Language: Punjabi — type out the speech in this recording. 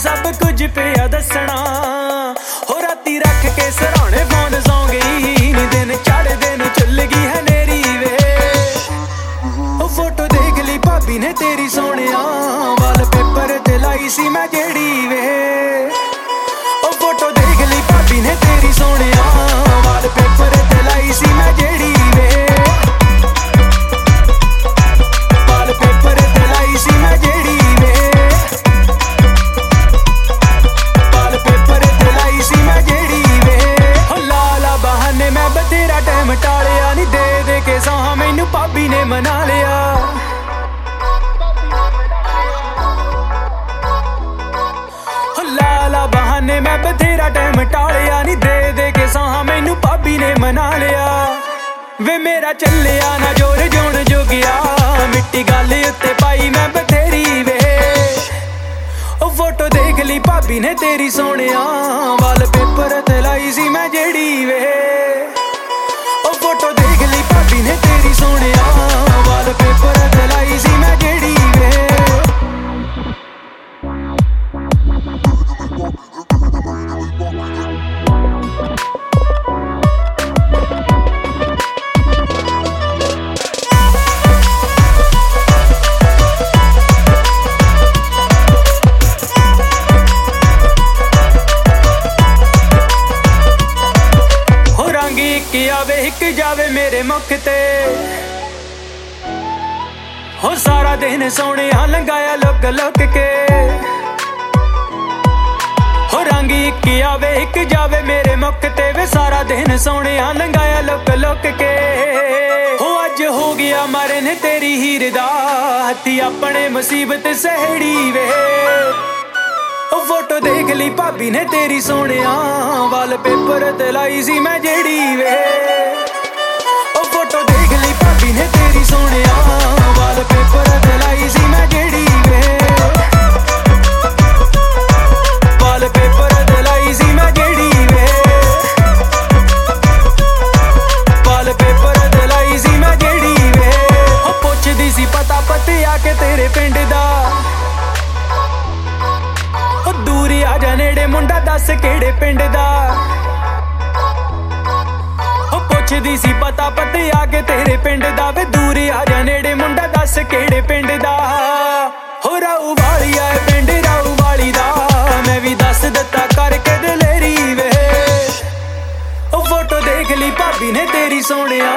ਸਭ ਕੁਝ ਪਿਆ ਦੱਸਣਾ। ਹੋ ਰਾਤੀ ਰੱਖ ਕੇ ਸਰਾਣੇ ਫੋਨ ਮਟਾਲਿਆ ਟਾਈਮ ਨਹੀਂ ਦੇ ਦੇ ਕੇ ਸਾਹ, ਮੈਨੂੰ ਭਾਬੀ ਨੇ ਮਨਾ ਲਿਆ। ਹੋ ਲਾਲਾ ਬਹਾਨੇ, ਮੈਂ ਬਥੇਰਾ ਟਾਈਮ ਟਾਲਿਆ ਨਹੀਂ ਦੇ ਦੇ ਕੇ ਸਾਹ, ਮੈਨੂੰ ਭਾਬੀ ਨੇ ਮਨਾ ਲਿਆ। ਵੇ ਮੇਰਾ ਚੱਲਿਆ ਨਾ ਜੋਰ ਜੋਣ ਜੋਗਿਆ, ਮਿੱਟੀ ਗੱਲ ਉੱਤੇ ਪਾਈ ਮੈਂ ਬਥੇਰੀ ਵੇ ਉਹ ਫੋਟੋ ਦੇਖ ਲਈ ਭਾਬੀ ਨੇ ਤੇਰੀ ਸੋਹਣਿਆ, ਵਾਲ ਪੇਪਰ ਤੇ ਲਾਈ ਸੀ ਮੈਂ ਜਿਹੜੀ ਵੇ ਸੋਹਣਿਆ ਇੱਕ ਆਵੇ ਇੱਕ ਜਾਵੇ ਮੇਰੇ ਮੁਖ ਤੇ। ਹੋ ਸਾਰਾ ਦਿਨ ਸੋਹਣਿਆ ਲੰਗਾਇਆ ਲੁੱਕ ਲੁੱਕ ਕੇ। ਹੋ ਰੰਗ ਇੱਕ ਆਵੇ, ਇੱਕ ਜਾਵੇ ਮੇਰੇ ਮੁਖ ਤੇ। ਵੇ ਸਾਰਾ ਦਿਨ ਸੋਹਣਿਆ ਲੰਗਾਇਆ ਲੁੱਕ ਲੁੱਕ ਕੇ। ਹੋ ਅੱਜ ਹੋ ਗਿਆ ਮਰਨ ਤੇਰੀ ਹੀਰ ਦਾ ਹੱਥੀ, ਆਪਣੇ ਮੁਸੀਬਤ ਸਹਿੜੀ ਵੇ। ਉਹ ਫੋਟੋ ਦੇਖ ਲਈ ਭਾਬੀ ਨੇ ਤੇਰੀ ਸੋਹਣਿਆ। ਵਾਲ ਤੇ ਲਾਈ ਸੀ ਮੈਂ ਜਿਹੜੀ ਵੇ। ਉਹ ਫੋਟੋ ਦੇਖ ਲਈ ਭਾਬੀ ਨੇ ਤੇਰੀ ਸੋਹਣਿਆ। ਵਾਲ ਤੇ ਲਾਈ ਸੀ ਮੈਂ ਜਿਹੜੀ ਵੇ। ਵਾਲ ਪੇਪਰ ਤੇ ਲਾਈ ਸੀ ਮੈਂ ਦੱਸ ਕਿਹੜੇ ਪਿੰਡ ਦਾ? ਉਹ ਪੁੱਛਦੀ ਸੀ ਪਤਾ ਪਤੇ ਆ ਕੇ ਤੇਰੇ ਪਿੰਡ ਦਾ ਵੇ ਦੂਰ ਆ ਜਾ ਨੇੜੇ, ਮੁੰਡਾ ਦੱਸ ਕਿਹੜੇ ਪਿੰਡ ਦਾ? ਹੋ ਰਾਉ ਵਾਲੀ ਆਏ ਪਿੰਡ ਰਾਉ ਵਾਲੀ ਦਾ। ਮੈਂ ਵੀ ਦੱਸ ਦਿੱਤਾ ਕਰਕੇ ਦਲੇਰੀ ਵੇ। ਉਹ ਫੋਟੋ ਦੇਖ ਲਈ ਭਾਬੀ ਨੇ ਤੇਰੀ ਸੋਹਣਿਆ